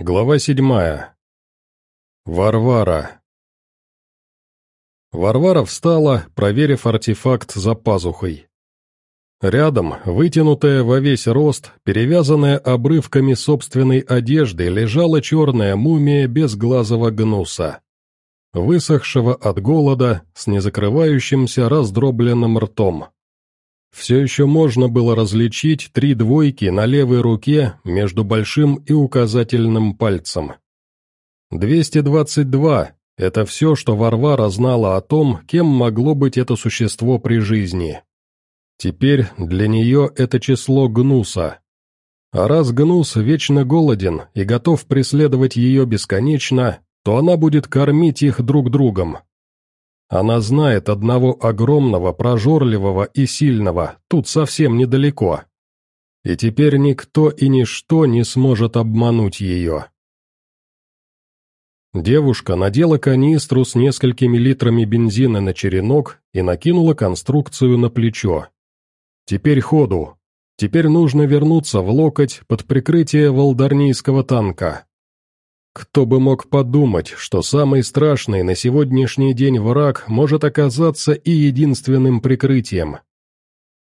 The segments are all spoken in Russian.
Глава седьмая. Варвара. Варвара встала, проверив артефакт за пазухой. Рядом, вытянутая во весь рост, перевязанная обрывками собственной одежды, лежала черная мумия безглазого гнуса. Высохшего от голода, с незакрывающимся раздробленным ртом. Все еще можно было различить три двойки на левой руке между большим и указательным пальцем. 222 – это все, что Варвара знала о том, кем могло быть это существо при жизни. Теперь для нее это число Гнуса. А раз Гнус вечно голоден и готов преследовать ее бесконечно, то она будет кормить их друг другом. Она знает одного огромного, прожорливого и сильного, тут совсем недалеко. И теперь никто и ничто не сможет обмануть ее. Девушка надела канистру с несколькими литрами бензина на черенок и накинула конструкцию на плечо. Теперь ходу. Теперь нужно вернуться в локоть под прикрытие волдарнийского танка. Кто бы мог подумать, что самый страшный на сегодняшний день враг может оказаться и единственным прикрытием.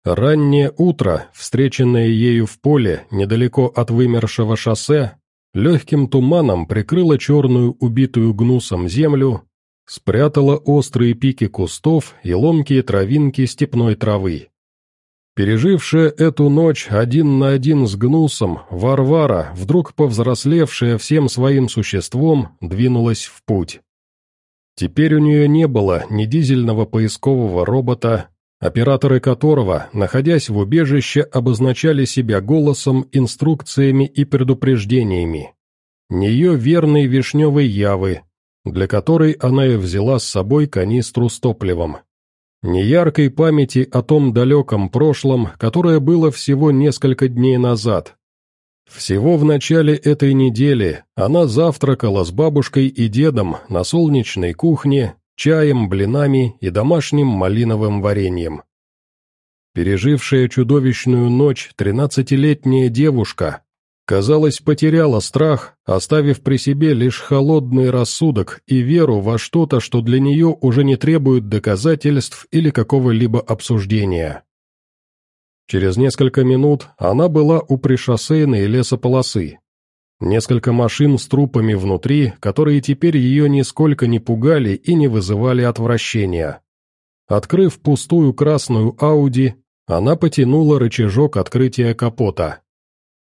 Раннее утро, встреченное ею в поле, недалеко от вымершего шоссе, легким туманом прикрыло черную убитую гнусом землю, спрятало острые пики кустов и ломкие травинки степной травы. Пережившая эту ночь один на один с Гнусом, Варвара, вдруг повзрослевшая всем своим существом, двинулась в путь. Теперь у нее не было ни дизельного поискового робота, операторы которого, находясь в убежище, обозначали себя голосом, инструкциями и предупреждениями. Ни ее верной вишневой явы, для которой она и взяла с собой канистру с топливом. Неяркой памяти о том далеком прошлом, которое было всего несколько дней назад. Всего в начале этой недели она завтракала с бабушкой и дедом на солнечной кухне, чаем, блинами и домашним малиновым вареньем. Пережившая чудовищную ночь тринадцатилетняя девушка казалось, потеряла страх, оставив при себе лишь холодный рассудок и веру во что-то, что для нее уже не требует доказательств или какого-либо обсуждения. Через несколько минут она была у пришоссейной лесополосы. Несколько машин с трупами внутри, которые теперь ее нисколько не пугали и не вызывали отвращения. Открыв пустую красную Ауди, она потянула рычажок открытия капота.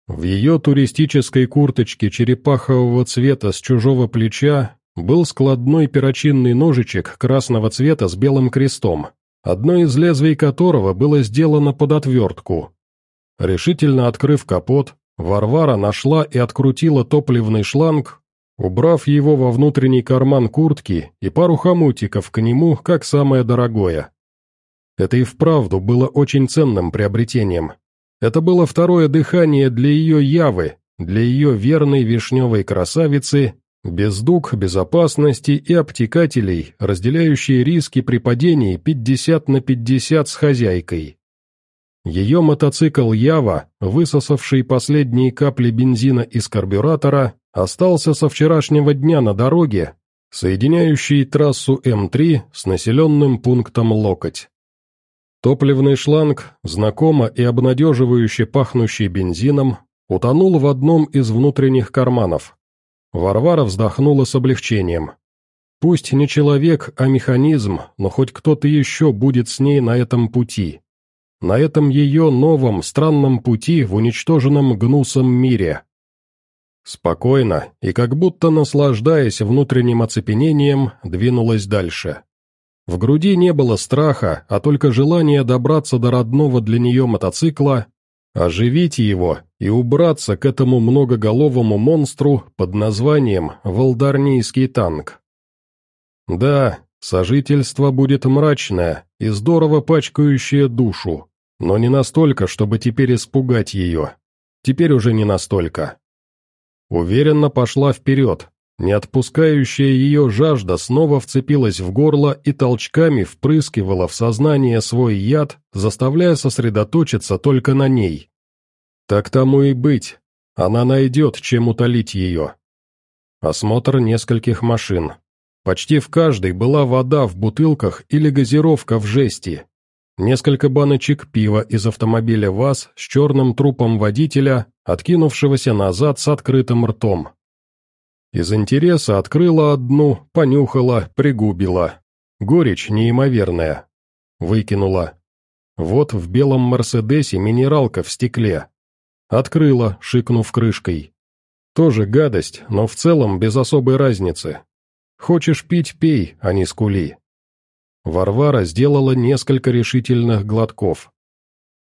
В ее туристической курточке черепахового цвета с чужого плеча был складной перочинный ножичек красного цвета с белым крестом, одно из лезвий которого было сделано под отвертку. Решительно открыв капот, Варвара нашла и открутила топливный шланг, убрав его во внутренний карман куртки и пару хомутиков к нему, как самое дорогое. Это и вправду было очень ценным приобретением. Это было второе дыхание для ее Явы, для ее верной вишневой красавицы, без дуг, безопасности и обтекателей, разделяющие риски при падении 50 на 50 с хозяйкой. Ее мотоцикл Ява, высосавший последние капли бензина из карбюратора, остался со вчерашнего дня на дороге, соединяющей трассу М3 с населенным пунктом Локоть. Топливный шланг, знакомо и обнадеживающе пахнущий бензином, утонул в одном из внутренних карманов. Варвара вздохнула с облегчением. Пусть не человек, а механизм, но хоть кто-то еще будет с ней на этом пути. На этом ее новом, странном пути в уничтоженном гнусом мире. Спокойно и как будто наслаждаясь внутренним оцепенением, двинулась дальше. В груди не было страха, а только желание добраться до родного для нее мотоцикла, оживить его и убраться к этому многоголовому монстру под названием «Волдарнийский танк». Да, сожительство будет мрачное и здорово пачкающее душу, но не настолько, чтобы теперь испугать ее. Теперь уже не настолько. Уверенно пошла вперед, не отпускающая ее жажда снова вцепилась в горло и толчками впрыскивала в сознание свой яд, заставляя сосредоточиться только на ней. Так тому и быть. Она найдет, чем утолить ее. Осмотр нескольких машин. Почти в каждой была вода в бутылках или газировка в жести. Несколько баночек пива из автомобиля ВАЗ с черным трупом водителя, откинувшегося назад с открытым ртом. Из интереса открыла одну, понюхала, пригубила. Горечь неимоверная. Выкинула. Вот в белом «Мерседесе» минералка в стекле. Открыла, шикнув крышкой. Тоже гадость, но в целом без особой разницы. Хочешь пить – пей, а не скули. Варвара сделала несколько решительных глотков.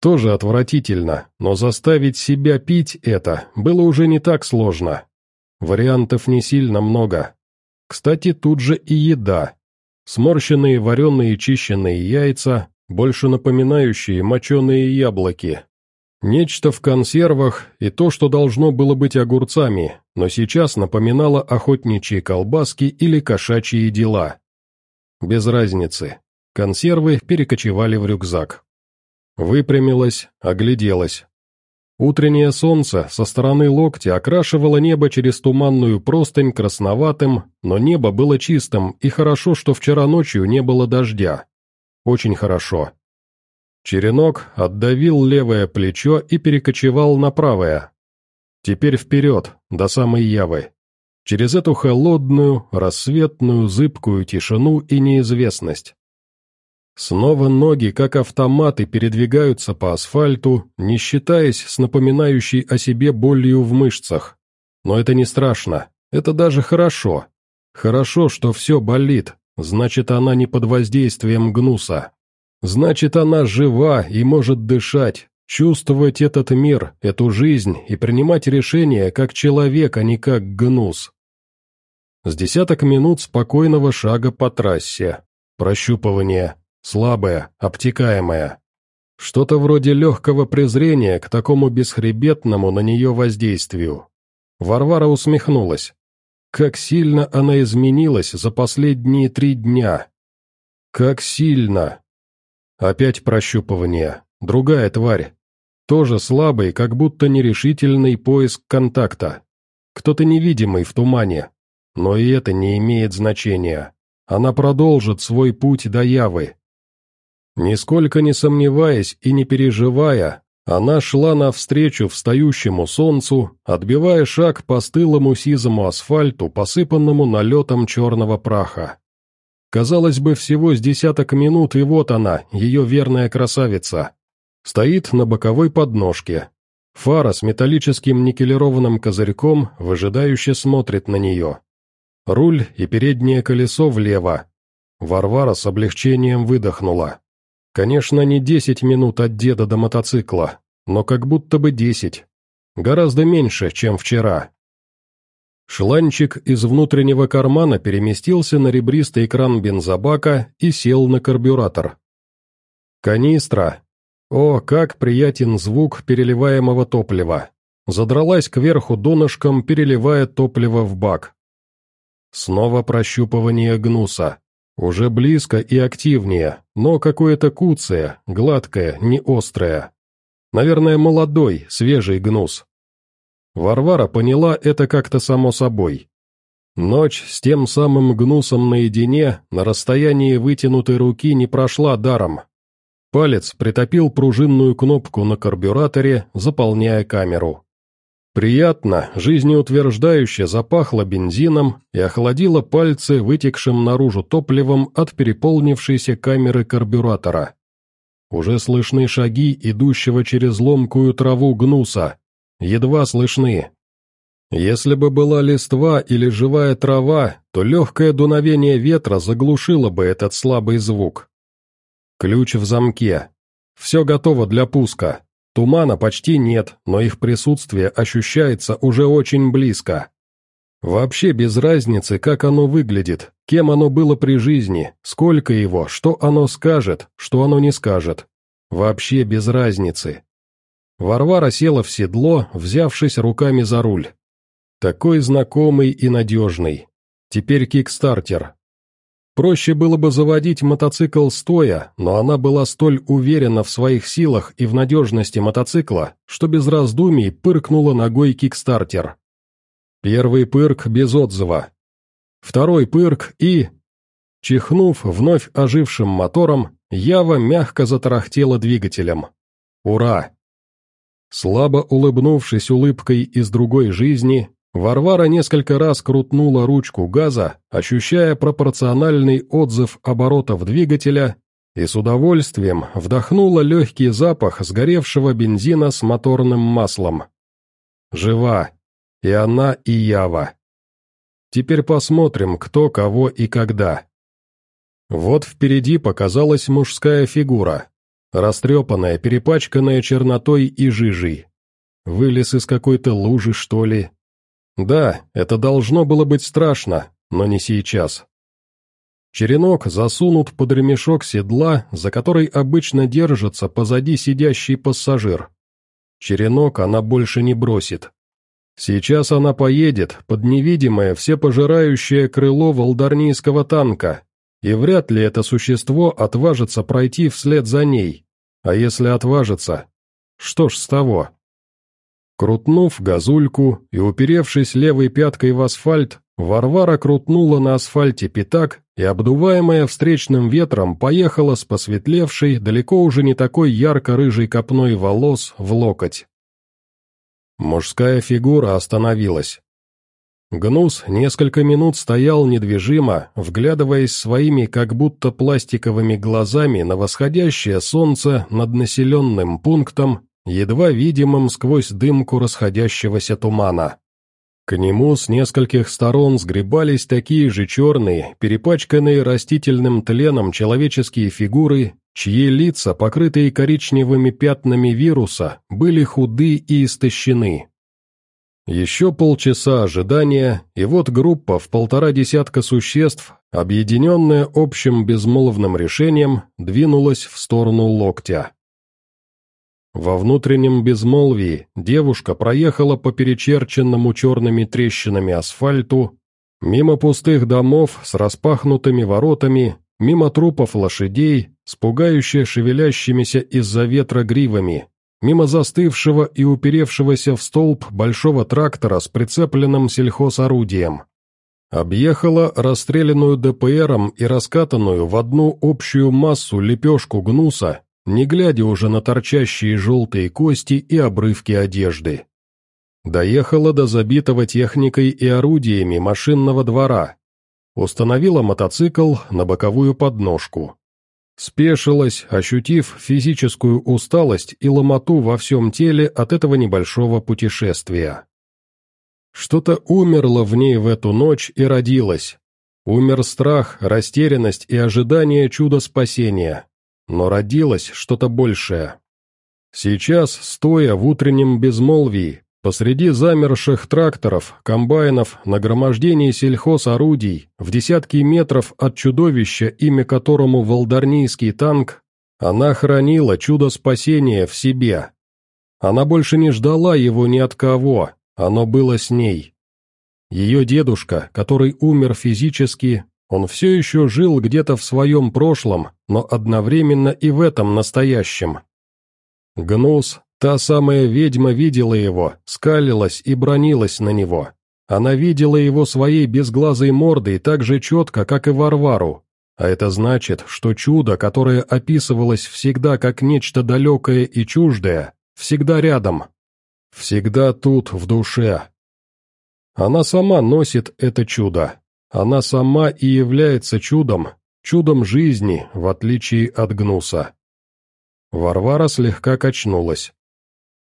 Тоже отвратительно, но заставить себя пить это было уже не так сложно. Вариантов не сильно много. Кстати, тут же и еда. Сморщенные вареные чищенные яйца, больше напоминающие моченые яблоки. Нечто в консервах и то, что должно было быть огурцами, но сейчас напоминало охотничьи колбаски или кошачьи дела. Без разницы. Консервы перекочевали в рюкзак. Выпрямилась, огляделась. Утреннее солнце со стороны локтя окрашивало небо через туманную простынь красноватым, но небо было чистым, и хорошо, что вчера ночью не было дождя. Очень хорошо. Черенок отдавил левое плечо и перекочевал на правое. Теперь вперед, до самой Явы. Через эту холодную, рассветную, зыбкую тишину и неизвестность. Снова ноги, как автоматы, передвигаются по асфальту, не считаясь с напоминающей о себе болью в мышцах. Но это не страшно, это даже хорошо. Хорошо, что все болит, значит, она не под воздействием гнуса. Значит, она жива и может дышать, чувствовать этот мир, эту жизнь и принимать решения как человек, а не как гнус. С десяток минут спокойного шага по трассе, прощупывания, слабая, обтекаемая. Что-то вроде легкого презрения к такому бесхребетному на нее воздействию. Варвара усмехнулась. Как сильно она изменилась за последние три дня. Как сильно. Опять прощупывание. Другая тварь. Тоже слабый, как будто нерешительный поиск контакта. Кто-то невидимый в тумане. Но и это не имеет значения. Она продолжит свой путь до Явы, Нисколько не сомневаясь и не переживая, она шла навстречу встающему солнцу, отбивая шаг по стылому сизому асфальту, посыпанному налетом черного праха. Казалось бы, всего с десяток минут, и вот она, ее верная красавица. Стоит на боковой подножке. Фара с металлическим никелированным козырьком выжидающе смотрит на нее. Руль и переднее колесо влево. Варвара с облегчением выдохнула. Конечно, не десять минут от деда до мотоцикла, но как будто бы десять. Гораздо меньше, чем вчера. Шланчик из внутреннего кармана переместился на ребристый экран бензобака и сел на карбюратор. Канистра. О, как приятен звук переливаемого топлива. Задралась кверху донышком, переливая топливо в бак. Снова прощупывание гнуса. Уже близко и активнее, но какое-то куцое, гладкое, не острое. Наверное, молодой, свежий гнус. Варвара поняла это как-то само собой. Ночь с тем самым гнусом наедине, на расстоянии вытянутой руки, не прошла даром. Палец притопил пружинную кнопку на карбюраторе, заполняя камеру. Приятно, жизнеутверждающе запахло бензином и охладило пальцы вытекшим наружу топливом от переполнившейся камеры карбюратора. Уже слышны шаги идущего через ломкую траву гнуса. Едва слышны. Если бы была листва или живая трава, то легкое дуновение ветра заглушило бы этот слабый звук. Ключ в замке. Все готово для пуска. Тумана почти нет, но их присутствие ощущается уже очень близко. Вообще без разницы, как оно выглядит, кем оно было при жизни, сколько его, что оно скажет, что оно не скажет. Вообще без разницы. Варвара села в седло, взявшись руками за руль. Такой знакомый и надежный. Теперь кикстартер, Проще было бы заводить мотоцикл стоя, но она была столь уверена в своих силах и в надежности мотоцикла, что без раздумий пыркнула ногой кикстартер. Первый пырк без отзыва. Второй пырк и... Чихнув вновь ожившим мотором, Ява мягко затарахтела двигателем. «Ура!» Слабо улыбнувшись улыбкой из другой жизни, Варвара несколько раз крутнула ручку газа, ощущая пропорциональный отзыв оборотов двигателя, и с удовольствием вдохнула легкий запах сгоревшего бензина с моторным маслом. Жива. И она, и Ява. Теперь посмотрим, кто, кого и когда. Вот впереди показалась мужская фигура, растрепанная, перепачканная чернотой и жижей. Вылез из какой-то лужи, что ли, да, это должно было быть страшно, но не сейчас. Черенок засунут под ремешок седла, за который обычно держится позади сидящий пассажир. Черенок она больше не бросит. Сейчас она поедет под невидимое всепожирающее крыло волдарнийского танка, и вряд ли это существо отважится пройти вслед за ней. А если отважится, что ж с того? Крутнув газульку и уперевшись левой пяткой в асфальт, Варвара крутнула на асфальте пятак и, обдуваемая встречным ветром, поехала с посветлевшей, далеко уже не такой ярко-рыжей копной волос в локоть. Мужская фигура остановилась. Гнус несколько минут стоял недвижимо, вглядываясь своими как будто пластиковыми глазами на восходящее солнце над населенным пунктом едва видимым сквозь дымку расходящегося тумана. К нему с нескольких сторон сгребались такие же черные, перепачканные растительным тленом человеческие фигуры, чьи лица, покрытые коричневыми пятнами вируса, были худы и истощены. Еще полчаса ожидания, и вот группа в полтора десятка существ, объединенная общим безмолвным решением, двинулась в сторону локтя. Во внутреннем безмолвии девушка проехала по перечерченному черными трещинами асфальту, мимо пустых домов с распахнутыми воротами, мимо трупов лошадей, с шевелящимися из-за ветра гривами, мимо застывшего и уперевшегося в столб большого трактора с прицепленным сельхозорудием. Объехала расстрелянную ДПРом и раскатанную в одну общую массу лепешку гнуса не глядя уже на торчащие желтые кости и обрывки одежды. Доехала до забитого техникой и орудиями машинного двора. Установила мотоцикл на боковую подножку. Спешилась, ощутив физическую усталость и ломоту во всем теле от этого небольшого путешествия. Что-то умерло в ней в эту ночь и родилось. Умер страх, растерянность и ожидание чуда спасения, но родилось что-то большее. Сейчас, стоя в утреннем безмолвии, посреди замерших тракторов, комбайнов, нагромождений сельхозорудий, в десятки метров от чудовища, имя которому Волдарнийский танк, она хранила чудо спасения в себе. Она больше не ждала его ни от кого, оно было с ней. Ее дедушка, который умер физически, он все еще жил где-то в своем прошлом, но одновременно и в этом настоящем. Гнус, та самая ведьма видела его, скалилась и бронилась на него. Она видела его своей безглазой мордой так же четко, как и Варвару. А это значит, что чудо, которое описывалось всегда как нечто далекое и чуждое, всегда рядом. Всегда тут, в душе. Она сама носит это чудо. Она сама и является чудом, чудом жизни, в отличие от Гнуса. Варвара слегка качнулась.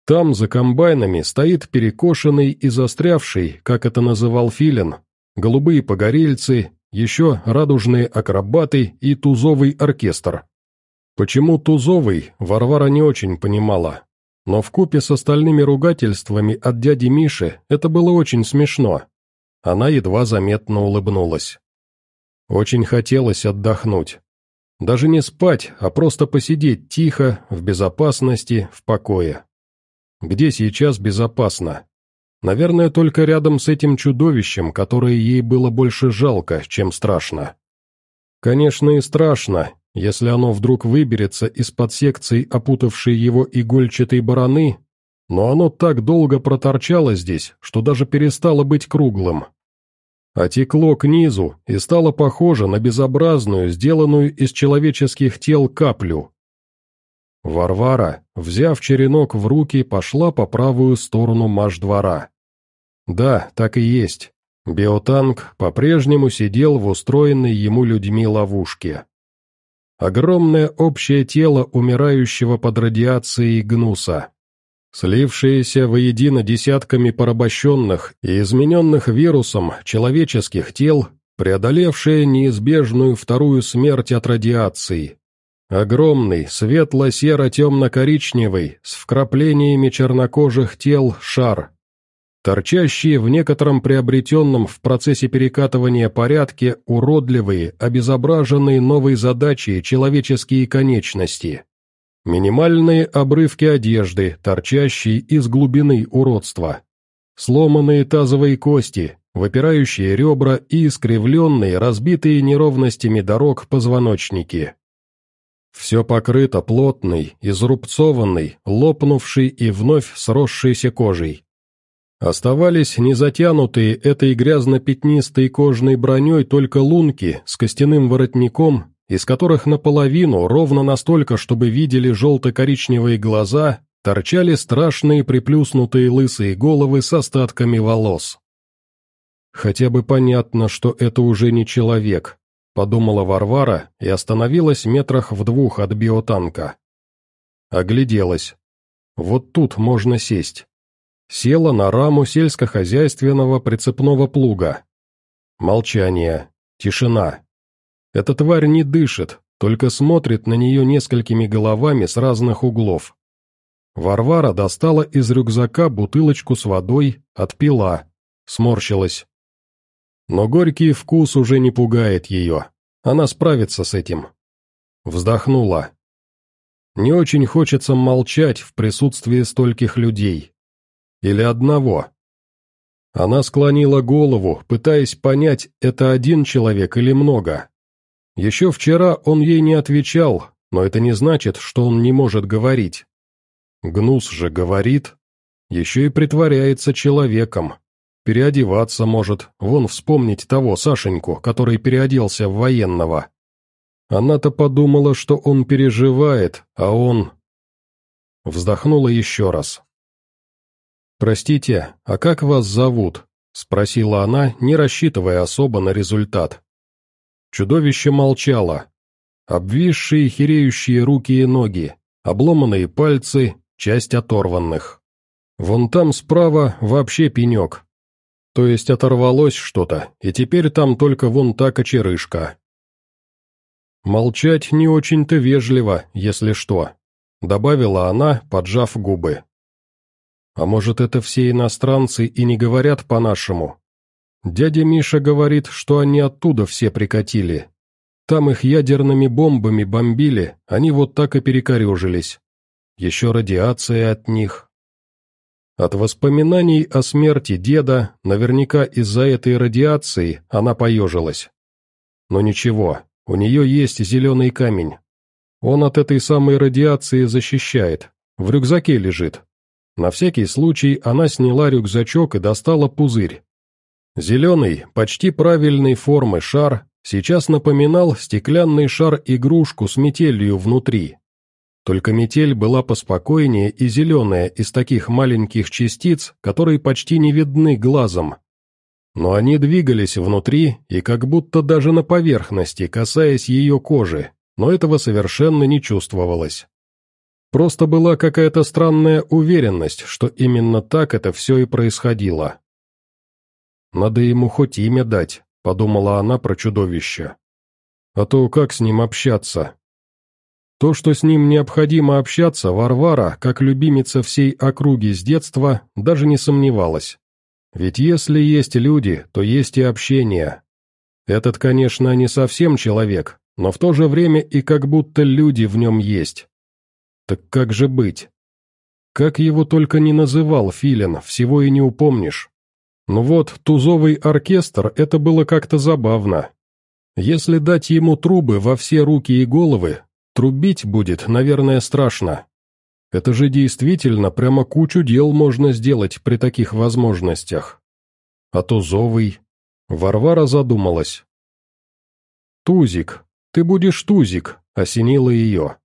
Там, за комбайнами, стоит перекошенный и застрявший, как это называл Филин, голубые погорельцы, еще радужные акробаты и тузовый оркестр. Почему тузовый, Варвара не очень понимала. Но в купе с остальными ругательствами от дяди Миши это было очень смешно. Она едва заметно улыбнулась. Очень хотелось отдохнуть. Даже не спать, а просто посидеть тихо, в безопасности, в покое. Где сейчас безопасно? Наверное, только рядом с этим чудовищем, которое ей было больше жалко, чем страшно. Конечно, и страшно, если оно вдруг выберется из-под секций, опутавшей его игольчатой бараны, но оно так долго проторчало здесь, что даже перестало быть круглым. Отекло к низу и стало похоже на безобразную, сделанную из человеческих тел каплю. Варвара, взяв черенок в руки, пошла по правую сторону маш-двора. Да, так и есть. Биотанк по-прежнему сидел в устроенной ему людьми ловушке. Огромное общее тело умирающего под радиацией гнуса. Слившиеся воедино десятками порабощенных и измененных вирусом человеческих тел, преодолевшие неизбежную вторую смерть от радиации. Огромный, светло-серо-темно-коричневый, с вкраплениями чернокожих тел шар, Торчащие в некотором приобретенном в процессе перекатывания порядке уродливые, обезображенные новой задачей человеческие конечности. Минимальные обрывки одежды, торчащие из глубины уродства. Сломанные тазовые кости, выпирающие ребра и искривленные, разбитые неровностями дорог позвоночники. Все покрыто плотной, изрубцованной, лопнувшей и вновь сросшейся кожей. Оставались незатянутые этой грязно-пятнистой кожной броней только лунки с костяным воротником, из которых наполовину, ровно настолько, чтобы видели желто-коричневые глаза, торчали страшные приплюснутые лысые головы с остатками волос. «Хотя бы понятно, что это уже не человек», — подумала Варвара и остановилась метрах в двух от биотанка. Огляделась. «Вот тут можно сесть» села на раму сельскохозяйственного прицепного плуга. Молчание, тишина. Эта тварь не дышит, только смотрит на нее несколькими головами с разных углов. Варвара достала из рюкзака бутылочку с водой, отпила, сморщилась. Но горький вкус уже не пугает ее, она справится с этим. Вздохнула. Не очень хочется молчать в присутствии стольких людей. Или одного? Она склонила голову, пытаясь понять, это один человек или много. Еще вчера он ей не отвечал, но это не значит, что он не может говорить. Гнус же говорит, еще и притворяется человеком. Переодеваться может, вон вспомнить того Сашеньку, который переоделся в военного. Она-то подумала, что он переживает, а он... Вздохнула еще раз. «Простите, а как вас зовут?» — спросила она, не рассчитывая особо на результат. Чудовище молчало. Обвисшие хереющие руки и ноги, обломанные пальцы, часть оторванных. Вон там справа вообще пенек. То есть оторвалось что-то, и теперь там только вон та кочерышка. «Молчать не очень-то вежливо, если что», — добавила она, поджав губы. А может, это все иностранцы и не говорят по-нашему? Дядя Миша говорит, что они оттуда все прикатили. Там их ядерными бомбами бомбили, они вот так и перекорежились. Еще радиация от них. От воспоминаний о смерти деда, наверняка из-за этой радиации, она поежилась. Но ничего, у нее есть зеленый камень. Он от этой самой радиации защищает, в рюкзаке лежит, на всякий случай она сняла рюкзачок и достала пузырь. Зеленый, почти правильной формы шар сейчас напоминал стеклянный шар-игрушку с метелью внутри. Только метель была поспокойнее и зеленая из таких маленьких частиц, которые почти не видны глазом. Но они двигались внутри и как будто даже на поверхности, касаясь ее кожи, но этого совершенно не чувствовалось. Просто была какая-то странная уверенность, что именно так это все и происходило. «Надо ему хоть имя дать», — подумала она про чудовище. «А то как с ним общаться?» То, что с ним необходимо общаться, Варвара, как любимица всей округи с детства, даже не сомневалась. Ведь если есть люди, то есть и общение. Этот, конечно, не совсем человек, но в то же время и как будто люди в нем есть. Так как же быть? Как его только не называл Филин, всего и не упомнишь. Ну вот, тузовый оркестр, это было как-то забавно. Если дать ему трубы во все руки и головы, трубить будет, наверное, страшно. Это же действительно прямо кучу дел можно сделать при таких возможностях. А Тузовый... Варвара задумалась. «Тузик, ты будешь Тузик», — осенила ее.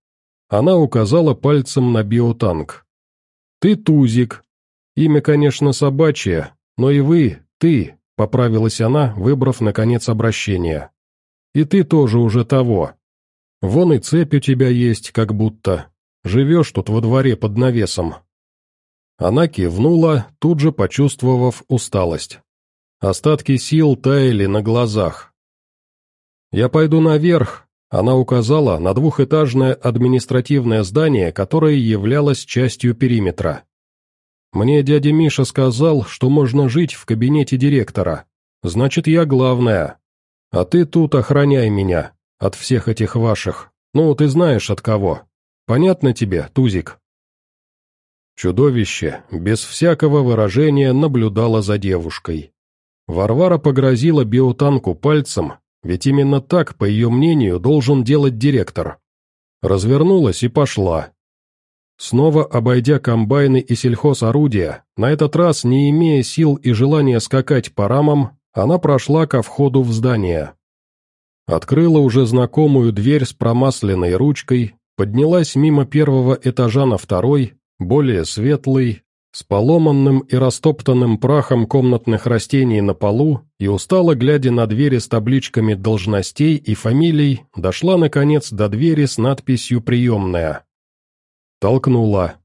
Она указала пальцем на биотанк. «Ты Тузик. Имя, конечно, собачье, но и вы, ты», — поправилась она, выбрав, наконец, обращение. «И ты тоже уже того. Вон и цепь у тебя есть, как будто. Живешь тут во дворе под навесом». Она кивнула, тут же почувствовав усталость. Остатки сил таяли на глазах. «Я пойду наверх», — она указала на двухэтажное административное здание, которое являлось частью периметра. «Мне дядя Миша сказал, что можно жить в кабинете директора. Значит, я главная. А ты тут охраняй меня от всех этих ваших. Ну, ты знаешь от кого. Понятно тебе, Тузик?» Чудовище, без всякого выражения, наблюдало за девушкой. Варвара погрозила биотанку пальцем, ведь именно так, по ее мнению, должен делать директор. Развернулась и пошла. Снова обойдя комбайны и сельхозорудия, на этот раз, не имея сил и желания скакать по рамам, она прошла ко входу в здание. Открыла уже знакомую дверь с промасленной ручкой, поднялась мимо первого этажа на второй, более светлый, с поломанным и растоптанным прахом комнатных растений на полу и устало глядя на двери с табличками должностей и фамилий, дошла, наконец, до двери с надписью «Приемная». Толкнула.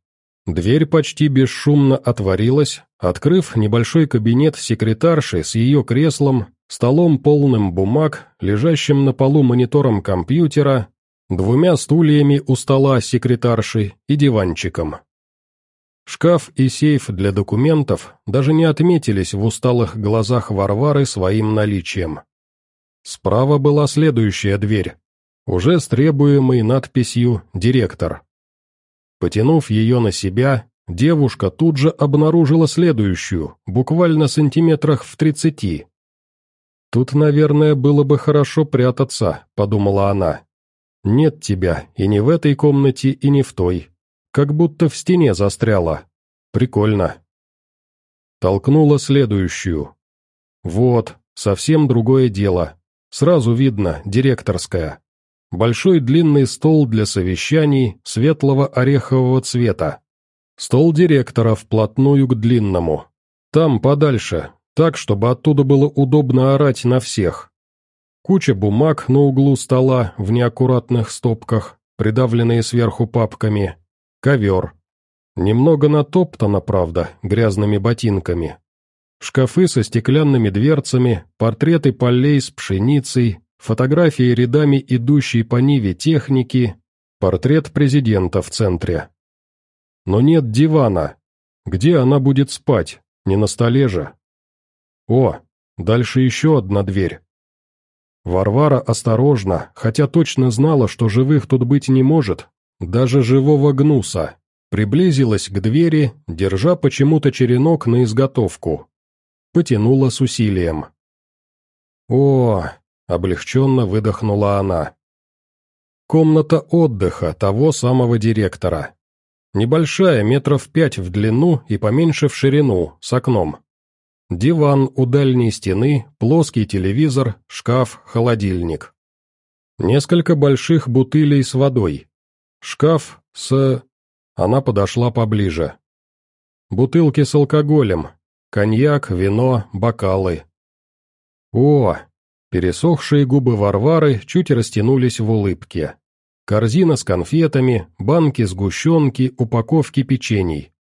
Дверь почти бесшумно отворилась, открыв небольшой кабинет секретарши с ее креслом, столом полным бумаг, лежащим на полу монитором компьютера, двумя стульями у стола секретарши и диванчиком. Шкаф и сейф для документов даже не отметились в усталых глазах Варвары своим наличием. Справа была следующая дверь, уже с требуемой надписью «Директор». Потянув ее на себя, девушка тут же обнаружила следующую, буквально сантиметрах в тридцати. «Тут, наверное, было бы хорошо прятаться», — подумала она. «Нет тебя и не в этой комнате, и не в той. Как будто в стене застряла. Прикольно. Толкнула следующую. Вот, совсем другое дело. Сразу видно, директорская. Большой длинный стол для совещаний светлого орехового цвета. Стол директора вплотную к длинному. Там подальше, так, чтобы оттуда было удобно орать на всех. Куча бумаг на углу стола в неаккуратных стопках, придавленные сверху папками, Ковер. Немного натоптано, правда, грязными ботинками. Шкафы со стеклянными дверцами, портреты полей с пшеницей, фотографии рядами идущей по Ниве техники, портрет президента в центре. Но нет дивана. Где она будет спать? Не на столе же. О, дальше еще одна дверь. Варвара осторожно, хотя точно знала, что живых тут быть не может, даже живого гнуса, приблизилась к двери, держа почему-то черенок на изготовку. Потянула с усилием. «О!» — облегченно выдохнула она. Комната отдыха того самого директора. Небольшая, метров пять в длину и поменьше в ширину, с окном. Диван у дальней стены, плоский телевизор, шкаф, холодильник. Несколько больших бутылей с водой, Шкаф с... Она подошла поближе. Бутылки с алкоголем. Коньяк, вино, бокалы. О! Пересохшие губы Варвары чуть растянулись в улыбке. Корзина с конфетами, банки сгущенки, упаковки печений.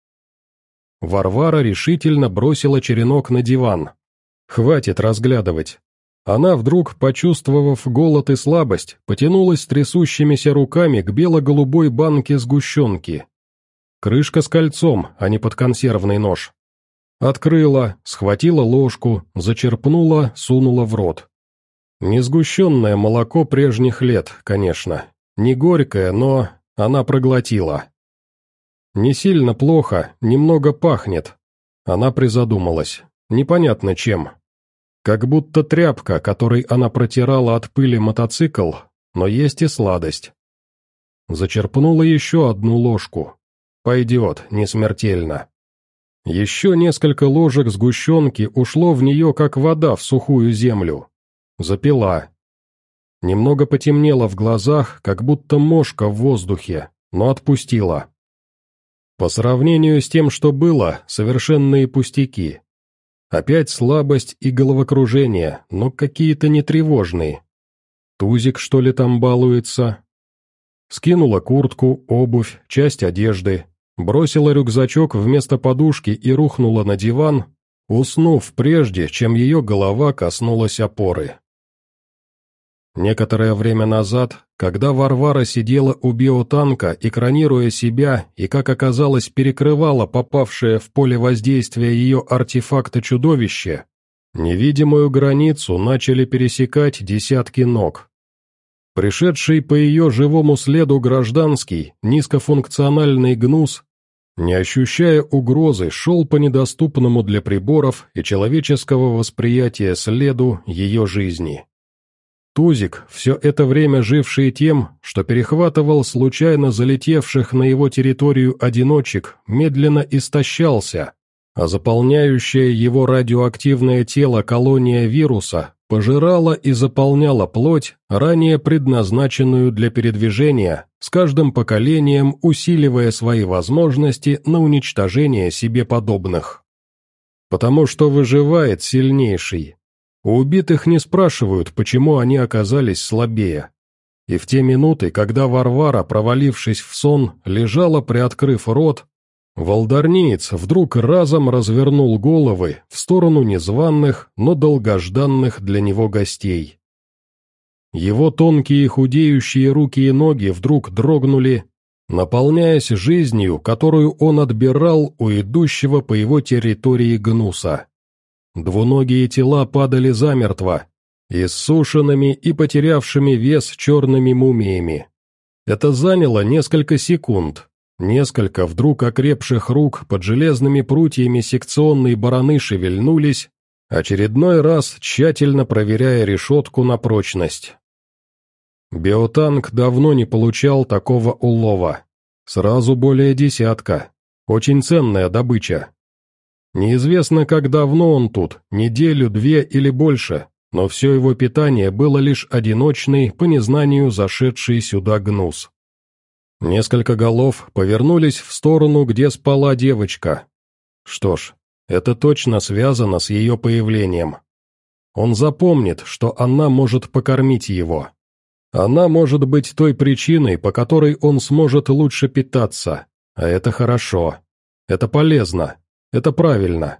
Варвара решительно бросила черенок на диван. Хватит разглядывать. Она вдруг, почувствовав голод и слабость, потянулась трясущимися руками к бело-голубой банке сгущенки. Крышка с кольцом, а не под консервный нож. Открыла, схватила ложку, зачерпнула, сунула в рот. Не сгущенное молоко прежних лет, конечно. Не горькое, но она проглотила. Не сильно плохо, немного пахнет. Она призадумалась. Непонятно чем, как будто тряпка, которой она протирала от пыли мотоцикл, но есть и сладость. Зачерпнула еще одну ложку. пойдет, не смертельно. Еще несколько ложек сгущенки ушло в нее, как вода в сухую землю. Запила. Немного потемнело в глазах, как будто мошка в воздухе, но отпустила. По сравнению с тем, что было, совершенные пустяки. Опять слабость и головокружение, но какие-то нетревожные. Тузик, что ли, там балуется? Скинула куртку, обувь, часть одежды, бросила рюкзачок вместо подушки и рухнула на диван, уснув прежде, чем ее голова коснулась опоры. Некоторое время назад, когда Варвара сидела у биотанка, экранируя себя и, как оказалось, перекрывала попавшее в поле воздействия ее артефакта чудовище, невидимую границу начали пересекать десятки ног. Пришедший по ее живому следу гражданский, низкофункциональный гнус, не ощущая угрозы, шел по недоступному для приборов и человеческого восприятия следу ее жизни. Тузик, все это время живший тем, что перехватывал случайно залетевших на его территорию одиночек, медленно истощался, а заполняющая его радиоактивное тело колония вируса пожирала и заполняла плоть, ранее предназначенную для передвижения, с каждым поколением усиливая свои возможности на уничтожение себе подобных. Потому что выживает сильнейший, у убитых не спрашивают, почему они оказались слабее. И в те минуты, когда Варвара, провалившись в сон, лежала, приоткрыв рот, Волдарниец вдруг разом развернул головы в сторону незваных, но долгожданных для него гостей. Его тонкие худеющие руки и ноги вдруг дрогнули, наполняясь жизнью, которую он отбирал у идущего по его территории гнуса. Двуногие тела падали замертво, иссушенными и потерявшими вес черными мумиями. Это заняло несколько секунд. Несколько вдруг окрепших рук под железными прутьями секционной бараны шевельнулись, очередной раз тщательно проверяя решетку на прочность. Биотанк давно не получал такого улова. Сразу более десятка. Очень ценная добыча. Неизвестно, как давно он тут, неделю, две или больше, но все его питание было лишь одиночный, по незнанию зашедший сюда гнус. Несколько голов повернулись в сторону, где спала девочка. Что ж, это точно связано с ее появлением. Он запомнит, что она может покормить его. Она может быть той причиной, по которой он сможет лучше питаться, а это хорошо. Это полезно, это правильно.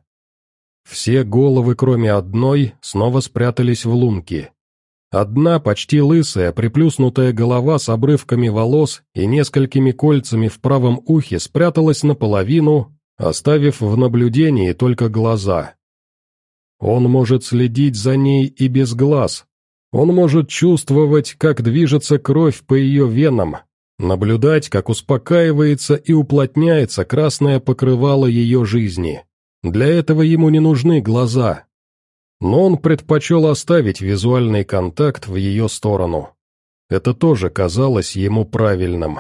Все головы, кроме одной, снова спрятались в лунки. Одна, почти лысая, приплюснутая голова с обрывками волос и несколькими кольцами в правом ухе спряталась наполовину, оставив в наблюдении только глаза. Он может следить за ней и без глаз. Он может чувствовать, как движется кровь по ее венам, Наблюдать, как успокаивается и уплотняется красное покрывало ее жизни. Для этого ему не нужны глаза. Но он предпочел оставить визуальный контакт в ее сторону. Это тоже казалось ему правильным.